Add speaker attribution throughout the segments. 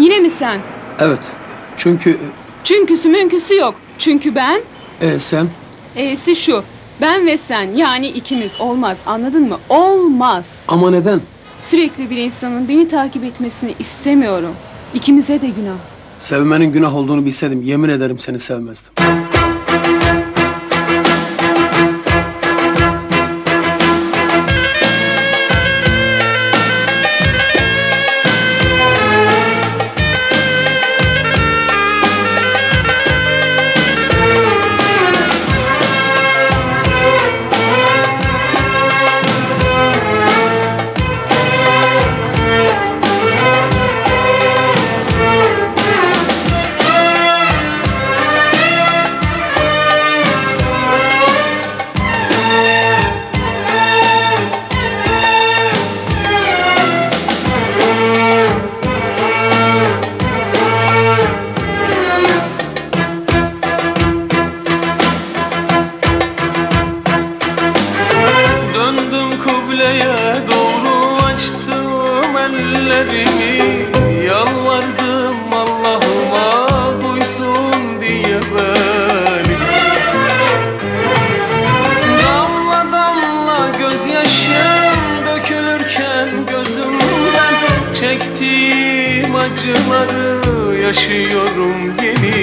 Speaker 1: Yine mi sen?
Speaker 2: Evet. Çünkü
Speaker 1: Çünküsü münküsü yok. Çünkü ben,
Speaker 2: e, sen
Speaker 1: e'si şu. Ben ve sen yani ikimiz olmaz anladın mı? Olmaz.
Speaker 2: ama neden?
Speaker 1: Sürekli bir insanın beni takip etmesini istemiyorum. İkimize de günah.
Speaker 2: Sevmenin günah olduğunu bilseydim yemin ederim seni sevmezdim.
Speaker 3: Ellerimi Yalvardım Allah'ıma duysun diye beni Damla damla gözyaşım dökülürken gözümden Çektiğim acıları yaşıyorum yeniden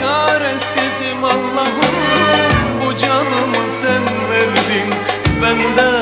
Speaker 3: Çaresizim Allah'ım. Bu canımı sen verdin Benden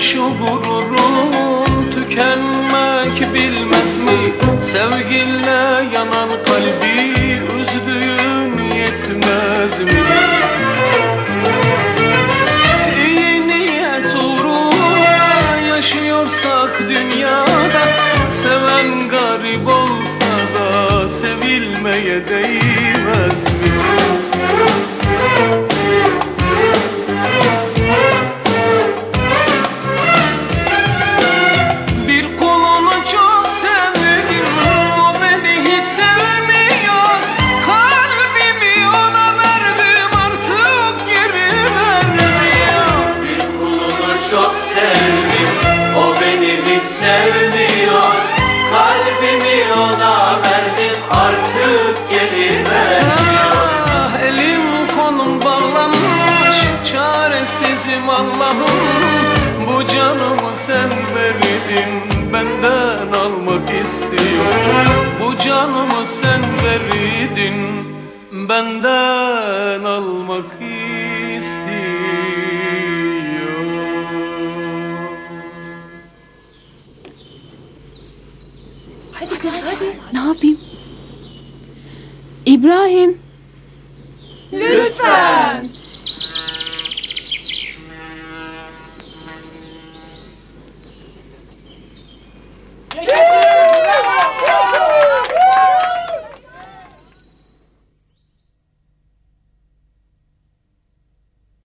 Speaker 3: şu gururun tükenmek bilmez mi? Sevginle yanan kalbi üzdüğün yetmez mi? İyi niyet uğruna yaşıyorsak dünyada Seven garip olsa da sevilmeye değmez sevmiyor Kalbimi ona verdim Artık geri vermiyor. Ah, Elim kolum bağlanmış Çaresizim Allah'ım. Bu canımı sen verdin Benden almak istiyor Bu canımı sen verdin Benden almak istiyor
Speaker 1: yapayım? İbrahim. Lütfen.